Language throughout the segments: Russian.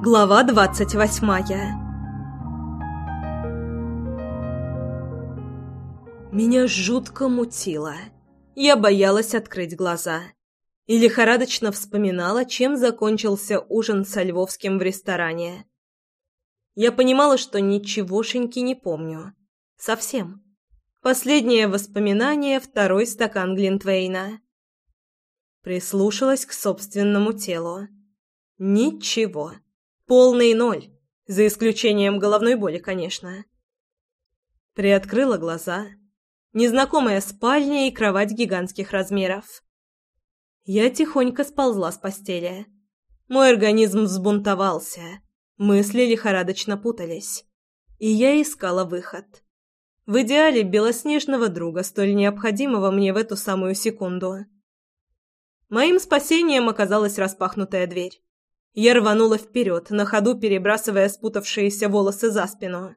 Глава двадцать восьмая Меня жутко мутило. Я боялась открыть глаза. И лихорадочно вспоминала, чем закончился ужин со Львовским в ресторане. Я понимала, что ничегошеньки не помню. Совсем. Последнее воспоминание — второй стакан Глинтвейна. Прислушалась к собственному телу. Ничего. Полный ноль. За исключением головной боли, конечно. Приоткрыла глаза. Незнакомая спальня и кровать гигантских размеров. Я тихонько сползла с постели. Мой организм взбунтовался. Мысли лихорадочно путались. И я искала выход. В идеале белоснежного друга, столь необходимого мне в эту самую секунду. Моим спасением оказалась распахнутая дверь. Я рванула вперед, на ходу перебрасывая спутавшиеся волосы за спину.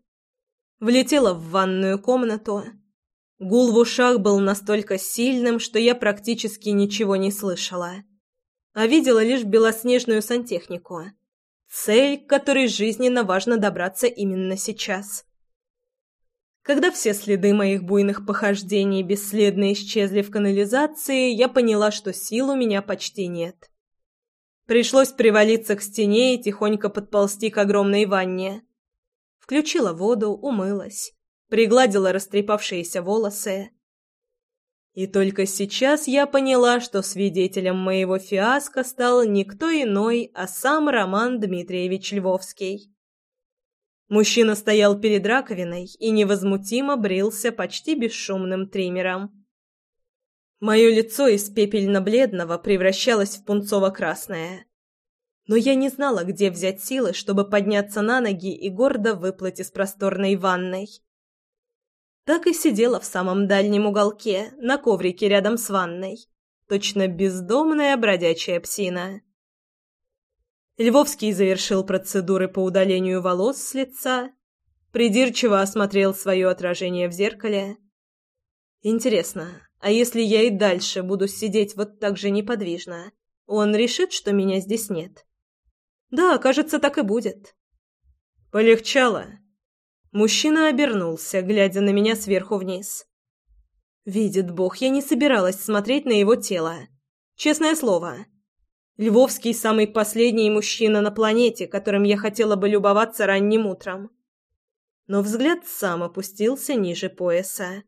Влетела в ванную комнату. Гул в ушах был настолько сильным, что я практически ничего не слышала. А видела лишь белоснежную сантехнику. Цель, к которой жизненно важно добраться именно сейчас. Когда все следы моих буйных похождений бесследно исчезли в канализации, я поняла, что сил у меня почти нет. Пришлось привалиться к стене и тихонько подползти к огромной ванне. Включила воду, умылась, пригладила растрепавшиеся волосы. И только сейчас я поняла, что свидетелем моего фиаско стал никто иной, а сам Роман Дмитриевич Львовский. Мужчина стоял перед раковиной и невозмутимо брился почти бесшумным триммером. Мое лицо из пепельно-бледного превращалось в пунцово-красное. Но я не знала, где взять силы, чтобы подняться на ноги и гордо выплыть из просторной ванной. Так и сидела в самом дальнем уголке, на коврике рядом с ванной. Точно бездомная бродячая псина. Львовский завершил процедуры по удалению волос с лица, придирчиво осмотрел свое отражение в зеркале. Интересно, а если я и дальше буду сидеть вот так же неподвижно, он решит, что меня здесь нет? Да, кажется, так и будет. Полегчало. Мужчина обернулся, глядя на меня сверху вниз. Видит Бог, я не собиралась смотреть на его тело. Честное слово. Львовский самый последний мужчина на планете, которым я хотела бы любоваться ранним утром. Но взгляд сам опустился ниже пояса,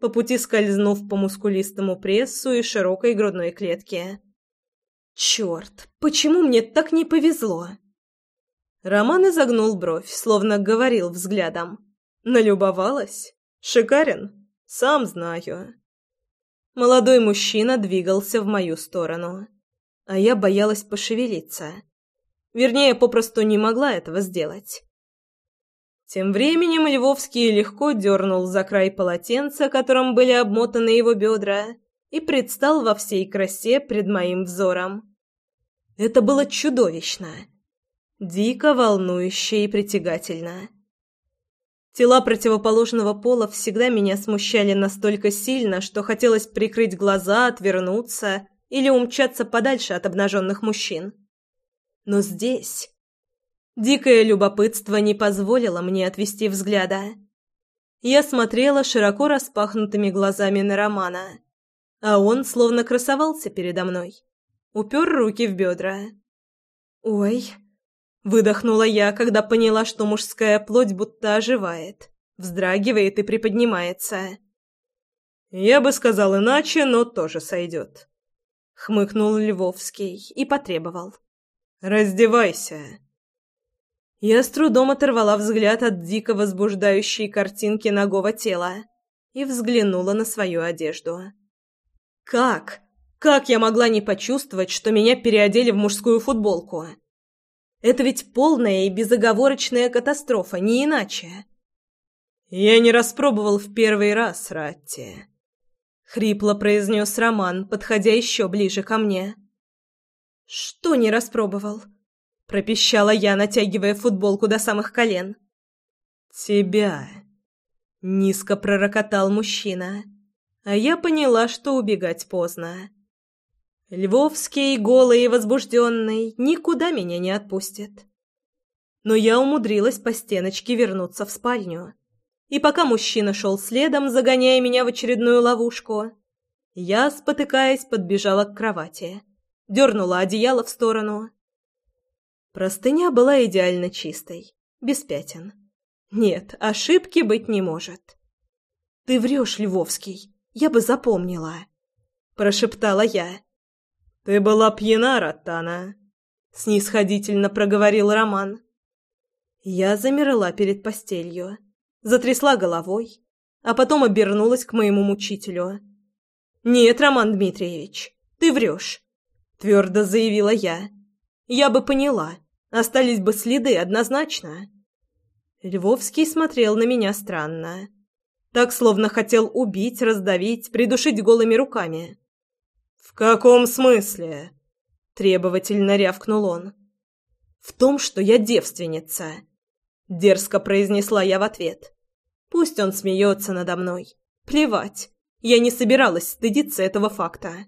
по пути скользнув по мускулистому прессу и широкой грудной клетке. Черт, почему мне так не повезло? Роман изогнул бровь, словно говорил взглядом. Налюбовалась? Шикарен? Сам знаю. Молодой мужчина двигался в мою сторону а я боялась пошевелиться. Вернее, попросту не могла этого сделать. Тем временем Львовский легко дернул за край полотенца, которым были обмотаны его бедра, и предстал во всей красе пред моим взором. Это было чудовищно. Дико волнующе и притягательно. Тела противоположного пола всегда меня смущали настолько сильно, что хотелось прикрыть глаза, отвернуться или умчаться подальше от обнаженных мужчин. Но здесь... Дикое любопытство не позволило мне отвести взгляда. Я смотрела широко распахнутыми глазами на Романа, а он словно красовался передо мной. Упер руки в бедра. «Ой!» — выдохнула я, когда поняла, что мужская плоть будто оживает, вздрагивает и приподнимается. «Я бы сказал иначе, но тоже сойдет», хмыкнул Львовский и потребовал. «Раздевайся!» Я с трудом оторвала взгляд от дико возбуждающей картинки нагого тела и взглянула на свою одежду. «Как? Как я могла не почувствовать, что меня переодели в мужскую футболку? Это ведь полная и безоговорочная катастрофа, не иначе!» «Я не распробовал в первый раз, Ратти», хрипло произнес Роман, подходя еще ближе ко мне. Что не распробовал? Пропищала я, натягивая футболку до самых колен. Тебя, низко пророкотал мужчина, а я поняла, что убегать поздно. Львовский, голый и возбужденный, никуда меня не отпустит. но я умудрилась по стеночке вернуться в спальню. И пока мужчина шел следом, загоняя меня в очередную ловушку, я, спотыкаясь, подбежала к кровати, дернула одеяло в сторону. Простыня была идеально чистой, без пятен. Нет, ошибки быть не может. «Ты врешь, Львовский, я бы запомнила», — прошептала я. «Ты была пьяна, Ротана», — снисходительно проговорил Роман. Я замерла перед постелью, затрясла головой, а потом обернулась к моему мучителю. «Нет, Роман Дмитриевич, ты врешь», — твердо заявила я. «Я бы поняла, остались бы следы однозначно». Львовский смотрел на меня странно. Так, словно хотел убить, раздавить, придушить голыми руками. «В каком смысле?» — требовательно рявкнул он. «В том, что я девственница», Дерзко произнесла я в ответ. Пусть он смеется надо мной. Плевать. Я не собиралась стыдиться этого факта.